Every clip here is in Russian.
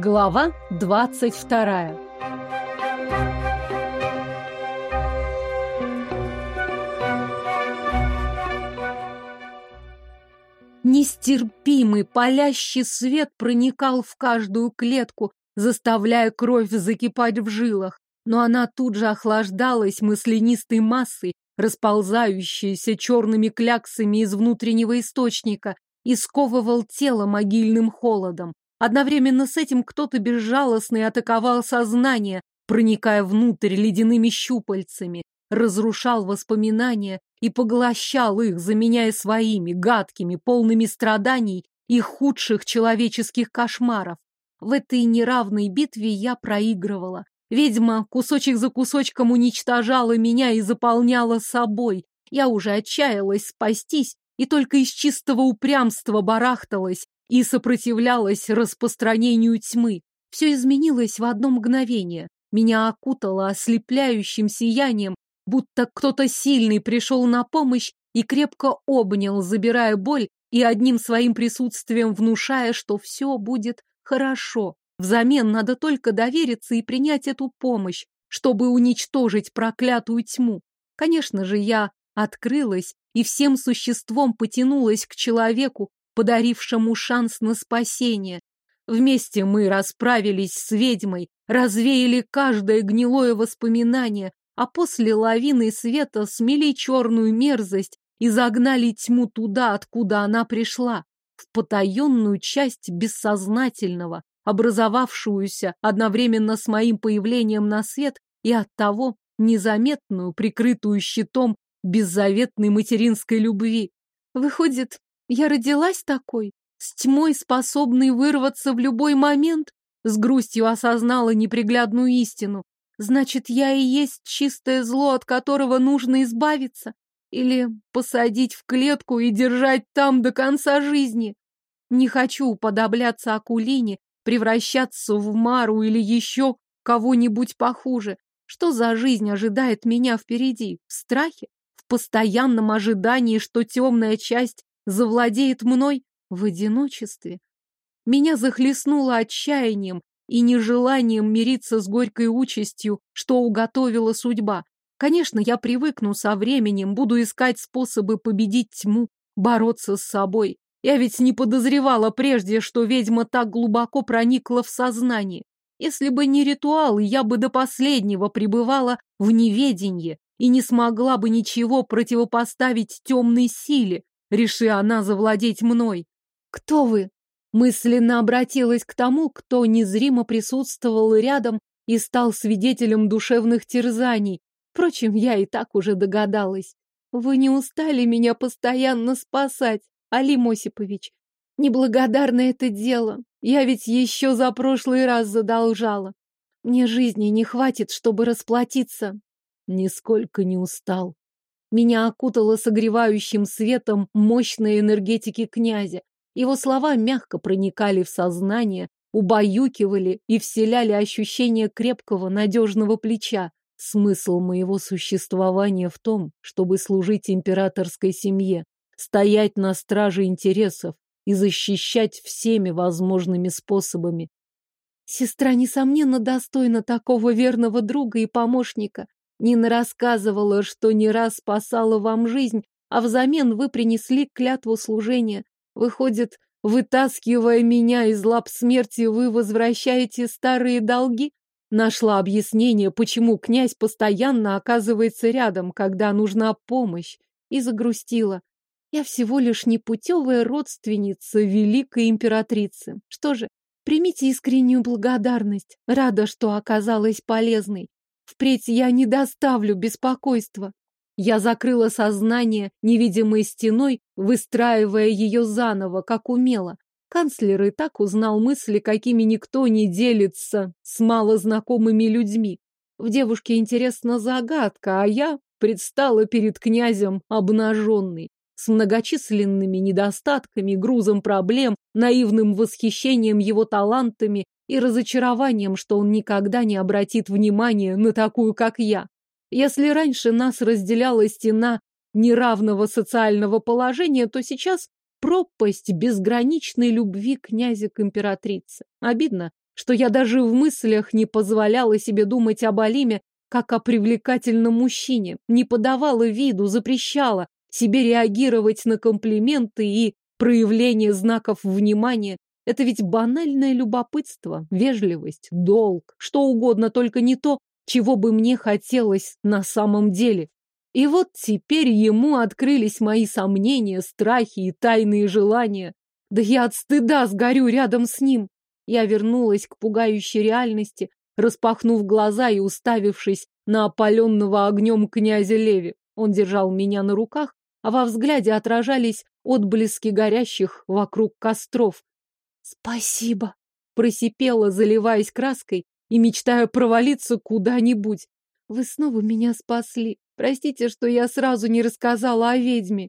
Глава двадцать вторая. Нестерпимый палящий свет проникал в каждую клетку, заставляя кровь закипать в жилах, но она тут же охлаждалась мысленистой массой, расползающейся черными кляксами из внутреннего источника, и сковывал тело могильным холодом. Одновременно с этим кто-то безжалостный атаковал сознание, проникая внутрь ледяными щупальцами, разрушал воспоминания и поглощал их, заменяя своими, гадкими, полными страданий и худших человеческих кошмаров. В этой неравной битве я проигрывала. Ведьма кусочек за кусочком уничтожала меня и заполняла собой. Я уже отчаялась спастись и только из чистого упрямства барахталась, и сопротивлялась распространению тьмы. Все изменилось в одно мгновение. Меня окутало ослепляющим сиянием, будто кто-то сильный пришел на помощь и крепко обнял, забирая боль и одним своим присутствием внушая, что все будет хорошо. Взамен надо только довериться и принять эту помощь, чтобы уничтожить проклятую тьму. Конечно же, я открылась и всем существом потянулась к человеку, подарившему шанс на спасение. Вместе мы расправились с ведьмой, развеяли каждое гнилое воспоминание, а после лавины света смели черную мерзость и загнали тьму туда, откуда она пришла, в потаенную часть бессознательного, образовавшуюся одновременно с моим появлением на свет и оттого незаметную, прикрытую щитом беззаветной материнской любви. Выходит, я родилась такой, с тьмой, способной вырваться в любой момент, с грустью осознала неприглядную истину. Значит, я и есть чистое зло, от которого нужно избавиться? Или посадить в клетку и держать там до конца жизни? Не хочу уподобляться Акулине, превращаться в Мару или еще кого-нибудь похуже. Что за жизнь ожидает меня впереди? В страхе? В постоянном ожидании, что темная часть завладеет мной в одиночестве. Меня захлестнуло отчаянием и нежеланием мириться с горькой участью, что уготовила судьба. Конечно, я привыкну со временем, буду искать способы победить тьму, бороться с собой. Я ведь не подозревала прежде, что ведьма так глубоко проникла в сознание. Если бы не ритуалы, я бы до последнего пребывала в неведении и не смогла бы ничего противопоставить темной силе, реши она завладеть мной. «Кто вы?» Мысленно обратилась к тому, кто незримо присутствовал рядом и стал свидетелем душевных терзаний. Впрочем, я и так уже догадалась. «Вы не устали меня постоянно спасать, Алим Осипович? Неблагодарно это дело. Я ведь еще за прошлый раз задолжала. Мне жизни не хватит, чтобы расплатиться». Нисколько не устал. Меня окутало согревающим светом мощной энергетики князя. Его слова мягко проникали в сознание, убаюкивали и вселяли ощущение крепкого, надежного плеча. Смысл моего существования в том, чтобы служить императорской семье, стоять на страже интересов и защищать всеми возможными способами. Сестра, несомненно, достойна такого верного друга и помощника. Нина рассказывала, что не раз спасала вам жизнь, а взамен вы принесли клятву служения. Выходит, вытаскивая меня из лап смерти, вы возвращаете старые долги? Нашла объяснение, почему князь постоянно оказывается рядом, когда нужна помощь, и загрустила. Я всего лишь непутевая родственница великой императрицы. Что же, примите искреннюю благодарность. Рада, что оказалась полезной. Впредь я не доставлю беспокойства. Я закрыла сознание невидимой стеной, выстраивая ее заново, как умела. Канцлер и так узнал мысли, какими никто не делится с малознакомыми людьми. В девушке интересна загадка, а я предстала перед князем обнаженной, с многочисленными недостатками, грузом проблем, наивным восхищением его талантами и разочарованием, что он никогда не обратит внимания на такую, как я. Если раньше нас разделяла стена неравного социального положения, то сейчас пропасть безграничной любви князя к императрице. Обидно, что я даже в мыслях не позволяла себе думать об Алиме как о привлекательном мужчине, не подавала виду, запрещала себе реагировать на комплименты и проявление знаков внимания. Это ведь банальное любопытство, вежливость, долг, что угодно, только не то, чего бы мне хотелось на самом деле. И вот теперь ему открылись мои сомнения, страхи и тайные желания. Да я от стыда сгорю рядом с ним. Я вернулась к пугающей реальности, распахнув глаза и уставившись на опаленного огнем князя Леви. Он держал меня на руках, а во взгляде отражались отблески горящих вокруг костров. «Спасибо!» — просипела, заливаясь краской и мечтая провалиться куда-нибудь. «Вы снова меня спасли. Простите, что я сразу не рассказала о ведьме».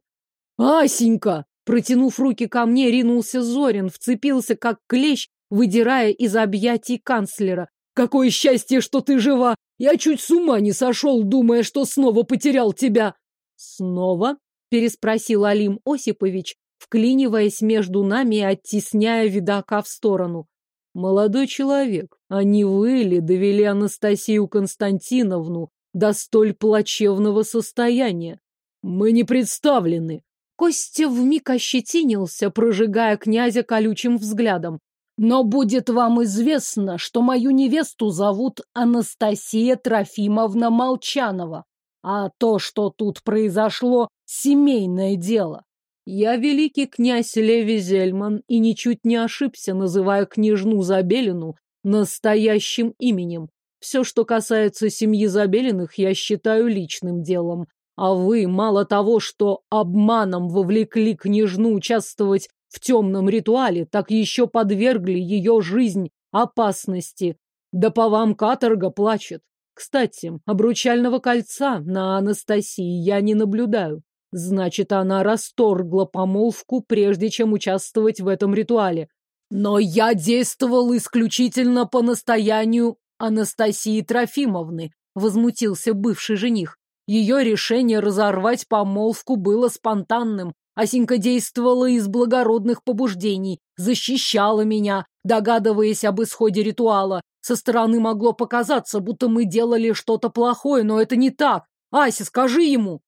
«Асенька!» Протянув руки ко мне, ринулся Зорин, вцепился как клещ, выдирая из объятий канцлера. «Какое счастье, что ты жива! Я чуть с ума не сошел, думая, что снова потерял тебя!» «Снова?» — переспросил Алим Осипович, вклиниваясь между нами и оттесняя видака в сторону. «Молодой человек, а не вы ли довели Анастасию Константиновну до столь плачевного состояния? Мы не представлены!» Костя вмиг ощетинился, прожигая князя колючим взглядом. «Но будет вам известно, что мою невесту зовут Анастасия Трофимовна Молчанова, а то, что тут произошло, семейное дело. Я великий князь Леви Зельман и ничуть не ошибся, называя княжну Забелину настоящим именем. Все, что касается семьи Забелиных, я считаю личным делом. А вы, мало того, что обманом вовлекли княжну участвовать в темном ритуале, так еще подвергли ее жизнь опасности. Да по вам каторга плачет. Кстати, обручального кольца на Анастасии я не наблюдаю. Значит, она расторгла помолвку, прежде чем участвовать в этом ритуале. Но я действовал исключительно по настоянию Анастасии Трофимовны, возмутился бывший жених. Ее решение разорвать помолвку было спонтанным. Асенька действовала из благородных побуждений, защищала меня, догадываясь об исходе ритуала. Со стороны могло показаться, будто мы делали что-то плохое, но это не так. Ася, скажи ему.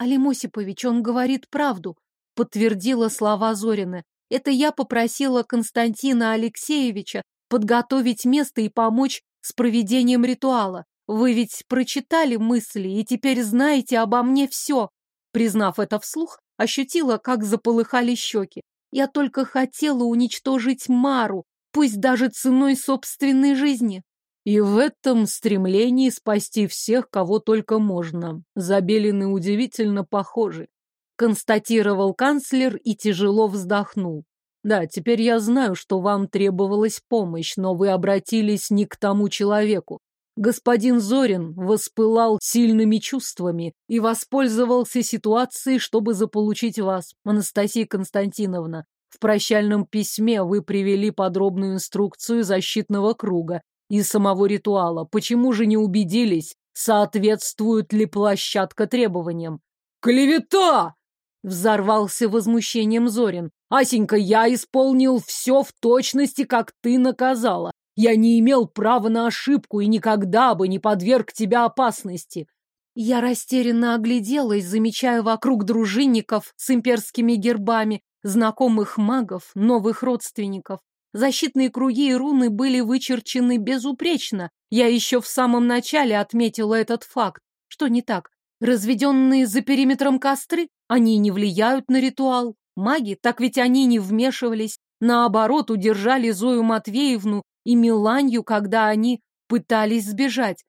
Алим Осипович, он говорит правду, подтвердила слова Зорины. Это я попросила Константина Алексеевича подготовить место и помочь с проведением ритуала. Вы ведь прочитали мысли и теперь знаете обо мне все. Признав это вслух, ощутила, как заполыхали щеки. Я только хотела уничтожить Мару, пусть даже ценой собственной жизни. И в этом стремлении спасти всех, кого только можно. Забелены удивительно похожи. Констатировал канцлер и тяжело вздохнул. Да, теперь я знаю, что вам требовалась помощь, но вы обратились не к тому человеку. Господин Зорин воспылал сильными чувствами и воспользовался ситуацией, чтобы заполучить вас, Анастасия Константиновна. В прощальном письме вы привели подробную инструкцию защитного круга и самого ритуала. Почему же не убедились, соответствует ли площадка требованиям? «Клевета!» — взорвался возмущением Зорин. «Асенька, я исполнил все в точности, как ты наказала. Я не имел права на ошибку и никогда бы не подверг тебя опасности. Я растерянно огляделась, замечая вокруг дружинников с имперскими гербами, знакомых магов, новых родственников. Защитные круги и руны были вычерчены безупречно. Я еще в самом начале отметила этот факт. Что не так? Разведенные за периметром костры, они не влияют на ритуал. Маги, так ведь они не вмешивались. Наоборот, удержали Зою Матвеевну и Миланью, когда они пытались сбежать.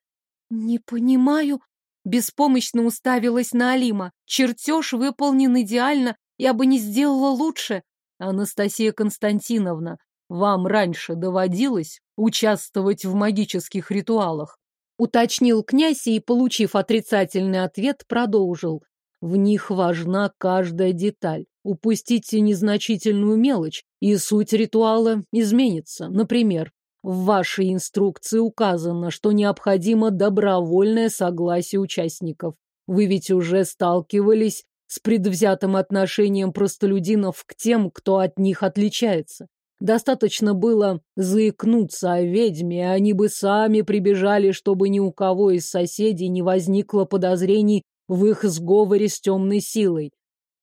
Не понимаю. Беспомощно уставилась на Алима. Чертеж выполнен идеально, я бы не сделала лучше. Анастасия Константиновна, вам раньше доводилось участвовать в магических ритуалах? Уточнил князь и, получив отрицательный ответ, продолжил. В них важна каждая деталь. Упустите незначительную мелочь, и суть ритуала изменится. Например, в вашей инструкции указано, что необходимо добровольное согласие участников. Вы ведь уже сталкивались с предвзятым отношением простолюдинов к тем, кто от них отличается. Достаточно было заикнуться о ведьме, и они бы сами прибежали, чтобы ни у кого из соседей не возникло подозрений в их сговоре с темной силой.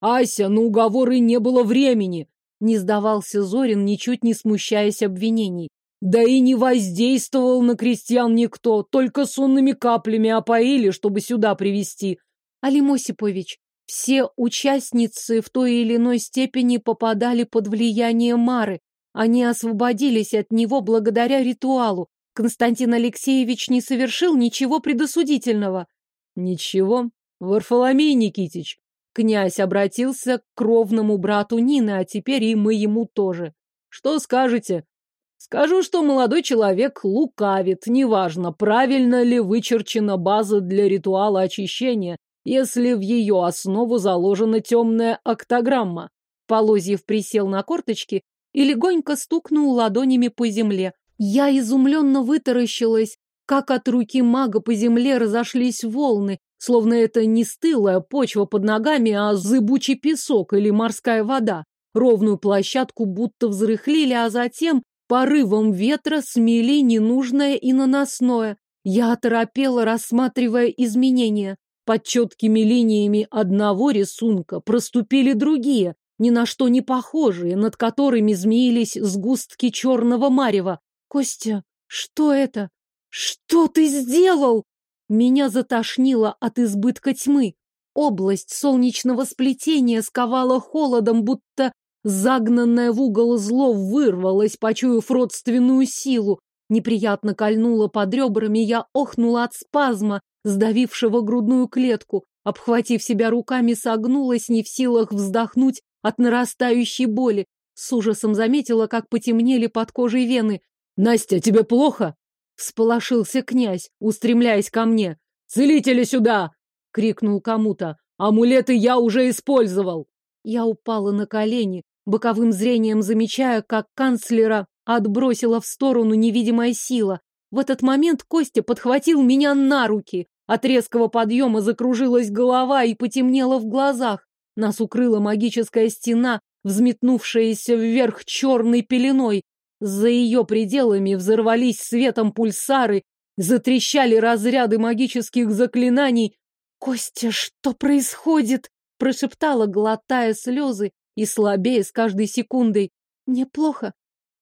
«Ася, на уговоры не было времени!» Не сдавался Зорин, ничуть не смущаясь обвинений. Да и не воздействовал на крестьян никто, только сонными каплями опоили, чтобы сюда привести. Алим Осипович, все участницы в той или иной степени попадали под влияние Мары. Они освободились от него благодаря ритуалу. Константин Алексеевич не совершил ничего предосудительного. Ничего. Варфоломей Никитич. Князь обратился к кровному брату Нины, а теперь и мы ему тоже. Что скажете? Скажу, что молодой человек лукавит, неважно, правильно ли вычерчена база для ритуала очищения, если в ее основу заложена темная октограмма. Полозьев присел на корточки и легонько стукнул ладонями по земле. Я изумленно вытаращилась, как от руки мага по земле разошлись волны, словно это не стылая почва под ногами, а зыбучий песок или морская вода. Ровную площадку будто взрыхлили, а затем Порывом ветра смели ненужное и наносное. Я оторопела, рассматривая изменения. Под четкими линиями одного рисунка проступили другие, ни на что не похожие, над которыми змеились сгустки черного марева. «Костя, что это? Что ты сделал?» Меня затошнило от избытка тьмы. Область солнечного сплетения сковала холодом, будто Загнанное в угол зло вырвалось, почуяв родственную силу. Неприятно кольнуло под ребрами, я охнула от спазма, сдавившего грудную клетку. Обхватив себя руками, согнулась, не в силах вздохнуть от нарастающей боли. С ужасом заметила, как потемнели под кожей вены. «Настя, тебе плохо?» Всполошился князь, устремляясь ко мне. «Целители сюда!» — крикнул кому-то. «Амулеты я уже использовал!» Я упала на колени, боковым зрением замечая, как канцлера отбросила в сторону невидимая сила. В этот момент Костя подхватил меня на руки. От резкого подъема закружилась голова и потемнело в глазах. Нас укрыла магическая стена, взметнувшаяся вверх черной пеленой. За ее пределами взорвались светом пульсары, затрещали разряды магических заклинаний. «Костя, что происходит?» — прошептала, глотая слезы и слабее с каждой секундой. Мне плохо.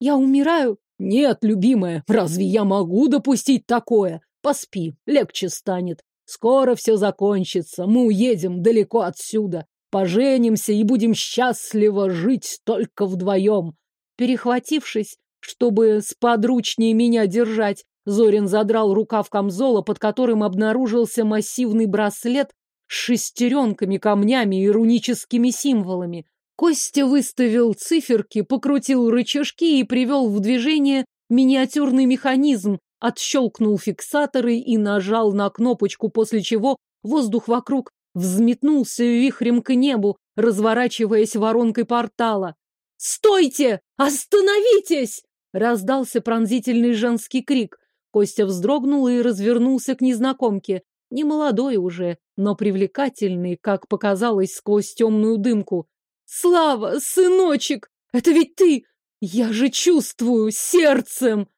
Я умираю. Нет, любимая, разве я могу допустить такое? Поспи, легче станет. Скоро все закончится. Мы уедем далеко отсюда. Поженимся и будем счастливо жить только вдвоем. Перехватившись, чтобы сподручнее меня держать, Зорин задрал рукав камзола, под которым обнаружился массивный браслет с шестеренками, камнями и руническими символами. Костя выставил циферки, покрутил рычажки и привел в движение миниатюрный механизм, отщелкнул фиксаторы и нажал на кнопочку, после чего воздух вокруг взметнулся вихрем к небу, разворачиваясь воронкой портала. «Стойте! Остановитесь!» Раздался пронзительный женский крик. Костя вздрогнул и развернулся к незнакомке. Не молодой уже, но привлекательный, как показалось сквозь темную дымку. Слава, сыночек, это ведь ты! Я же чувствую сердцем!»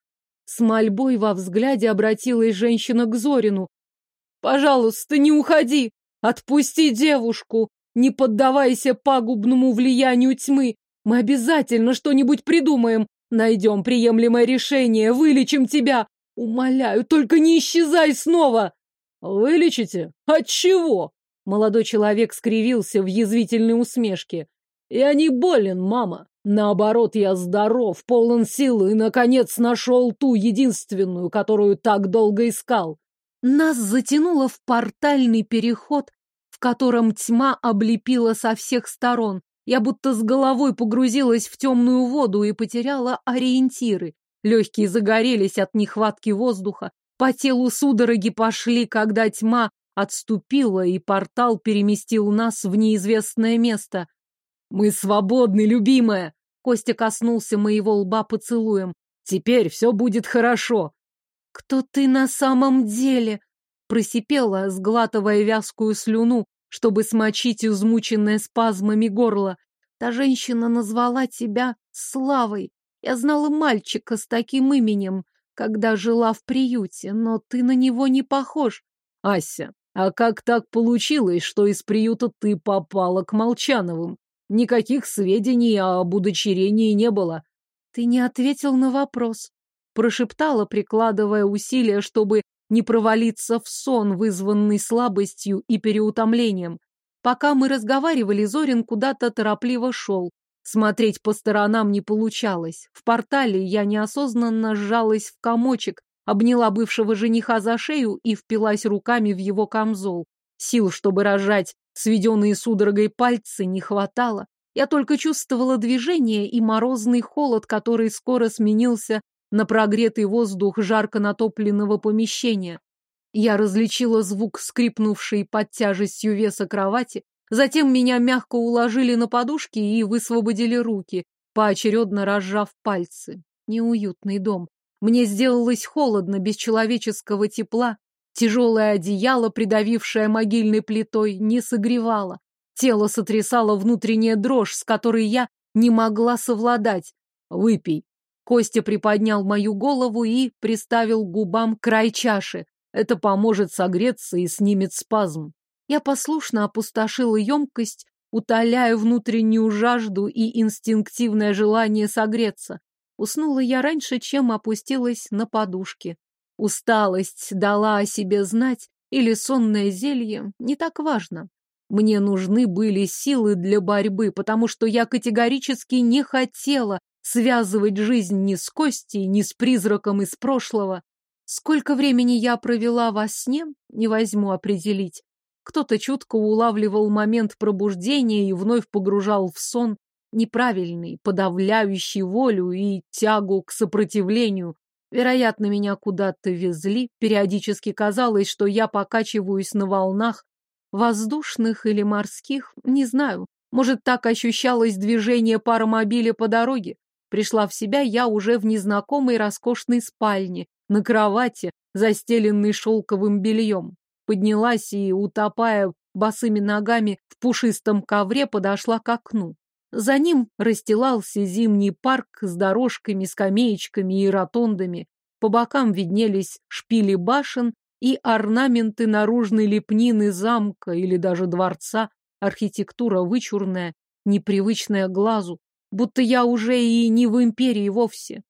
С мольбой во взгляде обратилась женщина к Зорину. «Пожалуйста, не уходи! Отпусти девушку! Не поддавайся пагубному влиянию тьмы! Мы обязательно что-нибудь придумаем! Найдем приемлемое решение, вылечим тебя! Умоляю, только не исчезай снова!» «Вылечите? От чего?» Молодой человек скривился в язвительной усмешке. Я не болен, мама. Наоборот, я здоров, полон сил и, наконец, нашел ту единственную, которую так долго искал. Нас затянуло в портальный переход, в котором тьма облепила со всех сторон. Я будто с головой погрузилась в темную воду и потеряла ориентиры. Легкие загорелись от нехватки воздуха. По телу судороги пошли, когда тьма отступила, и портал переместил нас в неизвестное место. Мы свободны, любимая. Костя коснулся моего лба поцелуем. Теперь все будет хорошо. Кто ты на самом деле? Просипела, сглатывая вязкую слюну, чтобы смочить измученное спазмами горло. Та женщина назвала тебя Славой. Я знала мальчика с таким именем, когда жила в приюте, но ты на него не похож. Ася, а как так получилось, что из приюта ты попала к Молчановым? Никаких сведений об удочерении не было. Ты не ответил на вопрос. Прошептала, прикладывая усилия, чтобы не провалиться в сон, вызванный слабостью и переутомлением. Пока мы разговаривали, Зорин куда-то торопливо шел. Смотреть по сторонам не получалось. В портале я неосознанно сжалась в комочек, обняла бывшего жениха за шею и впилась руками в его камзол. Сил, чтобы рожать сведенные судорогой пальцы, не хватало. Я только чувствовала движение и морозный холод, который скоро сменился на прогретый воздух жарко натопленного помещения. Я различила звук, скрипнувший под тяжестью веса кровати, затем меня мягко уложили на подушки и высвободили руки, поочередно разжав пальцы. Неуютный дом. Мне сделалось холодно, без человеческого тепла. Тяжелое одеяло, придавившее могильной плитой, не согревало. Тело сотрясало внутренняя дрожь, с которой я не могла совладать. «Выпей». Костя приподнял мою голову и приставил губам край чаши. Это поможет согреться и снимет спазм. Я послушно опустошила емкость, утоляя внутреннюю жажду и инстинктивное желание согреться. Уснула я раньше, чем опустилась на подушки. Усталость дала о себе знать, или сонное зелье, не так важно. Мне нужны были силы для борьбы, потому что я категорически не хотела связывать жизнь ни с Костей, ни с призраком из прошлого. Сколько времени я провела во сне, не возьму определить. Кто-то чутко улавливал момент пробуждения и вновь погружал в сон, неправильный, подавляющий волю и тягу к сопротивлению. Вероятно, меня куда-то везли. Периодически казалось, что я покачиваюсь на волнах, воздушных или морских, не знаю. Может, так ощущалось движение паромобиля по дороге. Пришла в себя я уже в незнакомой роскошной спальне, на кровати, застеленной шелковым бельем. Поднялась и, утопая босыми ногами в пушистом ковре, подошла к окну. За ним расстилался зимний парк с дорожками, скамеечками и ротондами. По бокам виднелись шпили башен и орнаменты наружной лепнины замка или даже дворца, архитектура вычурная, непривычная глазу, будто я уже и не в империи вовсе.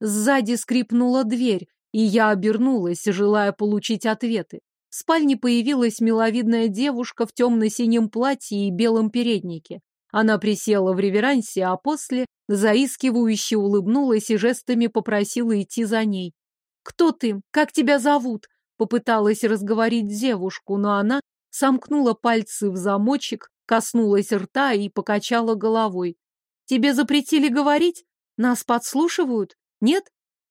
Сзади скрипнула дверь, и я обернулась, желая получить ответы. В спальне появилась миловидная девушка в темно-синем платье и белом переднике. Она присела в реверансе, а после заискивающе улыбнулась и жестами попросила идти за ней. «Кто ты? Как тебя зовут?» Попыталась разговорить девушку, но она сомкнула пальцы в замочек, коснулась рта и покачала головой. «Тебе запретили говорить? Нас подслушивают? Нет?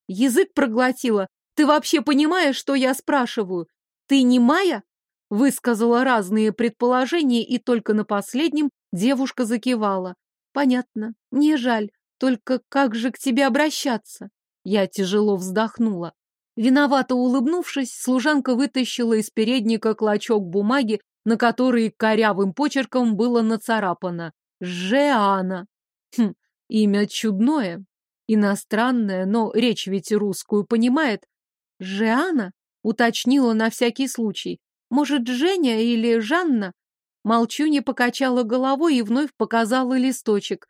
Язык проглотила? Ты вообще понимаешь, что я спрашиваю? Ты не Майя?» Высказала разные предположения, и только на последнем девушка закивала. «Понятно. Мне жаль. Только как же к тебе обращаться?» Я тяжело вздохнула. Виновато улыбнувшись, служанка вытащила из передника клочок бумаги, на который корявым почерком было нацарапано «Жеана». Хм, имя чудное, иностранное, но речь ведь русскую понимает. «Жеана?» — уточнила на всякий случай. «Может, Женя или Жанна?» Молчунья покачала головой и вновь показала листочек.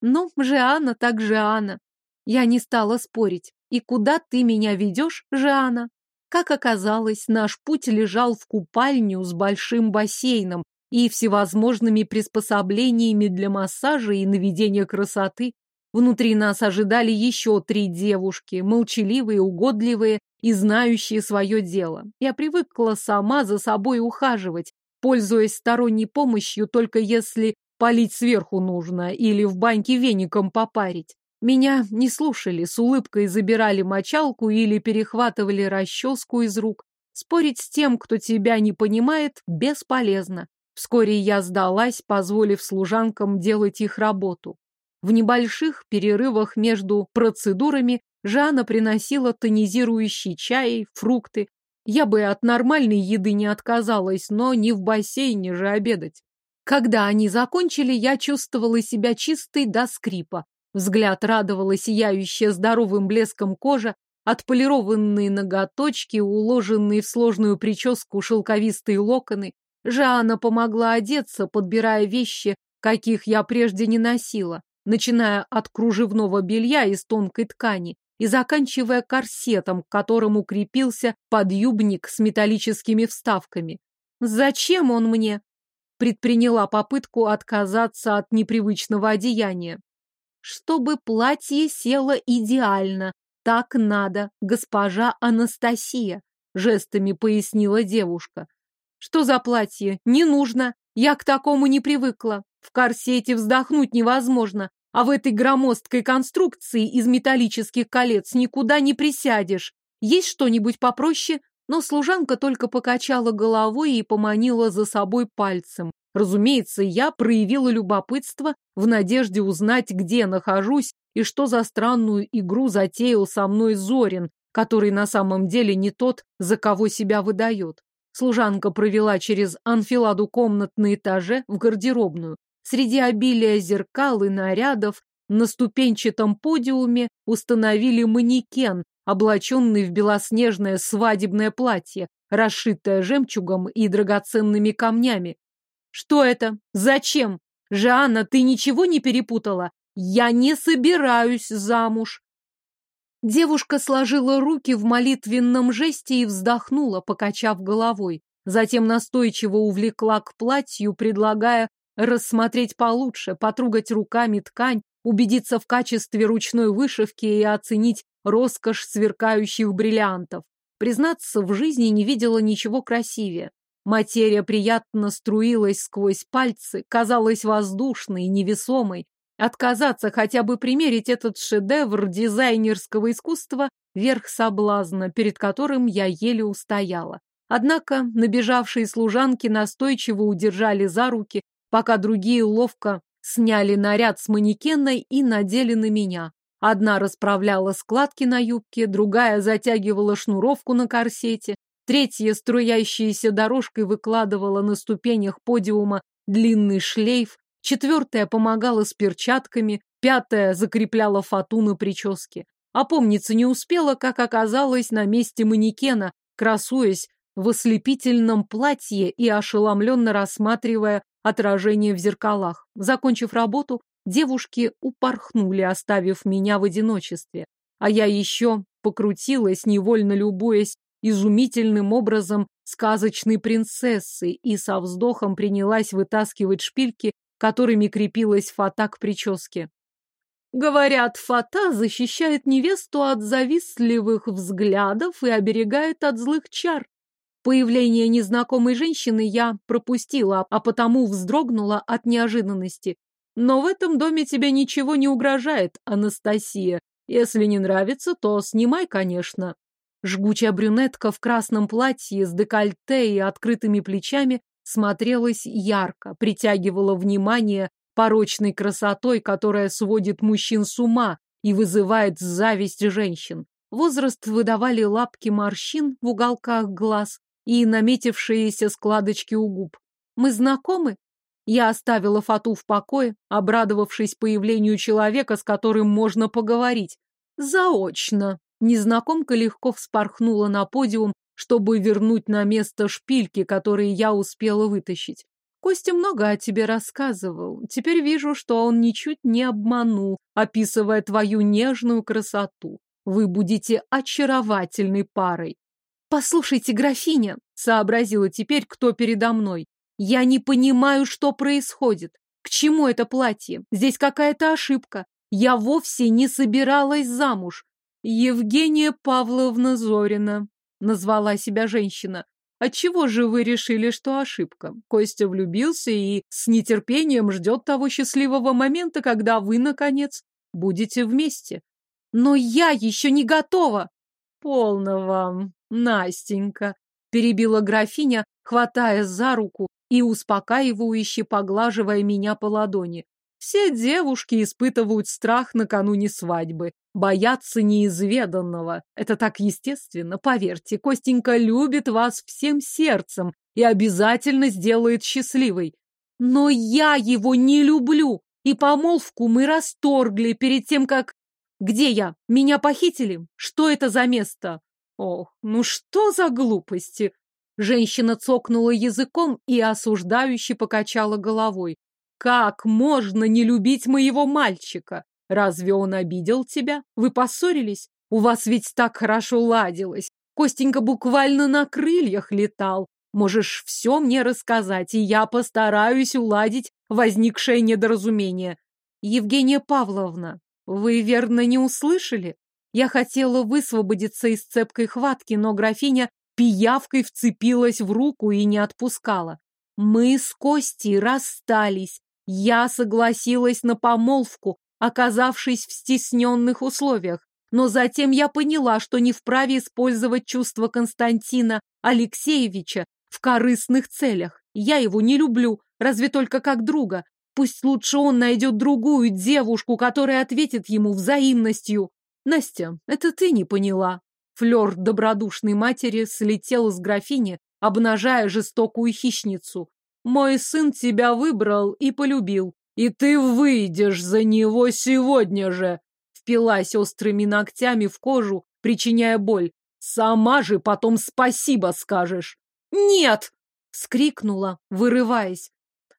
«Ну, Жеана так Жеана». Я не стала спорить. И куда ты меня ведешь, Жиана? Как оказалось, наш путь лежал в купальню с большим бассейном и всевозможными приспособлениями для массажа и наведения красоты. Внутри нас ожидали еще три девушки, молчаливые, угодливые и знающие свое дело. Я привыкла сама за собой ухаживать, пользуясь сторонней помощью только если полить сверху нужно или в баньке веником попарить. Меня не слушали, с улыбкой забирали мочалку или перехватывали расческу из рук. Спорить с тем, кто тебя не понимает, бесполезно. Вскоре я сдалась, позволив служанкам делать их работу. В небольших перерывах между процедурами Жанна приносила тонизирующий чай, фрукты. Я бы от нормальной еды не отказалась, но не в бассейне же обедать. Когда они закончили, я чувствовала себя чистой до скрипа. Взгляд радовала сияющая здоровым блеском кожа, отполированные ноготочки, уложенные в сложную прическу шелковистые локоны. Жанна помогла одеться, подбирая вещи, каких я прежде не носила, начиная от кружевного белья из тонкой ткани и заканчивая корсетом, к которому крепился подъюбник с металлическими вставками. «Зачем он мне?» Предприняла попытку отказаться от непривычного одеяния. «Чтобы платье село идеально, так надо, госпожа Анастасия», жестами пояснила девушка. «Что за платье? Не нужно. Я к такому не привыкла. В корсете вздохнуть невозможно, а в этой громоздкой конструкции из металлических колец никуда не присядешь. Есть что-нибудь попроще?» Но служанка только покачала головой и поманила за собой пальцем. Разумеется, я проявила любопытство в надежде узнать, где нахожусь и что за странную игру затеял со мной Зорин, который на самом деле не тот, за кого себя выдает. Служанка провела через анфиладу комнат на этаже в гардеробную. Среди обилия зеркал и нарядов на ступенчатом подиуме установили манекен, облаченный в белоснежное свадебное платье, расшитое жемчугом и драгоценными камнями. «Что это? Зачем? Жанна, ты ничего не перепутала? Я не собираюсь замуж!» Девушка сложила руки в молитвенном жесте и вздохнула, покачав головой. Затем настойчиво увлекла к платью, предлагая рассмотреть получше, потрогать руками ткань, убедиться в качестве ручной вышивки и оценить роскошь сверкающих бриллиантов. Признаться, в жизни не видела ничего красивее. Материя приятно струилась сквозь пальцы, казалась воздушной невесомой. Отказаться хотя бы примерить этот шедевр дизайнерского искусства – верх соблазна, перед которым я еле устояла. Однако набежавшие служанки настойчиво удержали за руки, пока другие ловко сняли наряд с манекена и надели на меня. Одна расправляла складки на юбке, другая затягивала шнуровку на корсете, третья струящейся дорожкой выкладывала на ступенях подиума длинный шлейф, четвертая помогала с перчатками, пятая закрепляла фату на прическе. Опомниться не успела, как оказалась на месте манекена, красуясь в ослепительном платье и ошеломленно рассматривая отражение в зеркалах. Закончив работу, девушки упорхнули, оставив меня в одиночестве. А я еще покрутилась, невольно любуясь изумительным образом сказочной принцессы и со вздохом принялась вытаскивать шпильки, которыми крепилась фата к прическе. Говорят, фата защищает невесту от завистливых взглядов и оберегает от злых чар. Появление незнакомой женщины я пропустила, а потому вздрогнула от неожиданности. Но в этом доме тебе ничего не угрожает, Анастасия. Если не нравится, то снимай, конечно. Жгучая брюнетка в красном платье с декольте и открытыми плечами смотрелась ярко, притягивала внимание порочной красотой, которая сводит мужчин с ума и вызывает зависть женщин. Возраст выдавали лапки морщин в уголках глаз и наметившиеся складочки у губ. Мы знакомы? Я оставила Фату в покое, обрадовавшись появлению человека, с которым можно поговорить. Заочно. Незнакомка легко вспорхнула на подиум, чтобы вернуть на место шпильки, которые я успела вытащить. Костя много о тебе рассказывал. Теперь вижу, что он ничуть не обманул, описывая твою нежную красоту. Вы будете очаровательной парой. Послушайте, графиня, сообразила теперь, кто передо мной. Я не понимаю, что происходит. К чему это платье? Здесь какая-то ошибка. Я вовсе не собиралась замуж. Евгения Павловна Зорина, назвала себя женщина. Отчего же вы решили, что ошибка? Костя влюбился и с нетерпением ждет того счастливого момента, когда вы, наконец, будете вместе. Но я еще не готова. Полно вам, Настенька, перебила графиня, хватая за руку и успокаивающе поглаживая меня по ладони. Все девушки испытывают страх накануне свадьбы, боятся неизведанного. Это так естественно, поверьте. Костенька любит вас всем сердцем и обязательно сделает счастливой. Но я его не люблю. И помолвку мы расторгли перед тем, как... Где я? Меня похитили? Что это за место? Ох, ну что за глупости? Женщина цокнула языком и осуждающе покачала головой. Как можно не любить моего мальчика? Разве он обидел тебя? Вы поссорились? У вас ведь так хорошо ладилось. Костенька буквально на крыльях летал. Можешь все мне рассказать, и я постараюсь уладить возникшее недоразумение. Евгения Павловна, вы верно не услышали? Я хотела высвободиться из цепкой хватки, но графиня пиявкой вцепилась в руку и не отпускала. Мы с Костей расстались. Я согласилась на помолвку, оказавшись в стесненных условиях. Но затем я поняла, что не вправе использовать чувства Константина Алексеевича в корыстных целях. Я его не люблю, разве только как друга. Пусть лучше он найдет другую девушку, которая ответит ему взаимностью. Настя, это ты не поняла. Флер добродушной матери слетел с графини, обнажая жестокую хищницу. Мой сын тебя выбрал и полюбил. И ты выйдешь за него сегодня же. Впилась острыми ногтями в кожу, причиняя боль. Сама же потом спасибо скажешь. Нет! Скрикнула, вырываясь.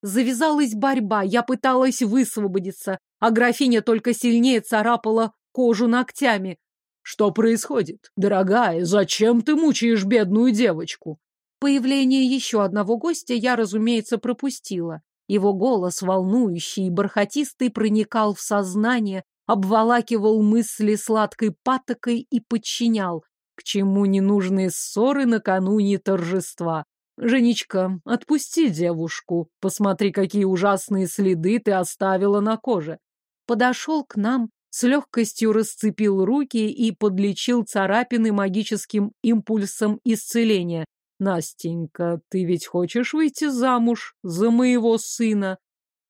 Завязалась борьба, я пыталась высвободиться, а графиня только сильнее царапала кожу ногтями. Что происходит? Дорогая, зачем ты мучаешь бедную девочку? Появление еще одного гостя я, разумеется, пропустила. Его голос, волнующий и бархатистый, проникал в сознание, обволакивал мысли сладкой патокой и подчинял. К чему ненужные ссоры накануне торжества? Женечка, отпусти девушку. Посмотри, какие ужасные следы ты оставила на коже. Подошел к нам, с легкостью расцепил руки и подлечил царапины магическим импульсом исцеления. Настенька, ты ведь хочешь выйти замуж за моего сына?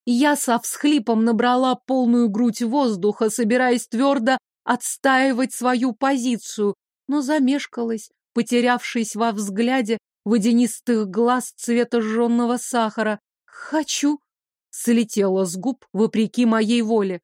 Я со всхлипом набрала полную грудь воздуха, собираясь твердо отстаивать свою позицию, но замешкалась, потерявшись во взгляде водянистых глаз цвета жженного сахара. «Хочу!» слетела с губ вопреки моей воле.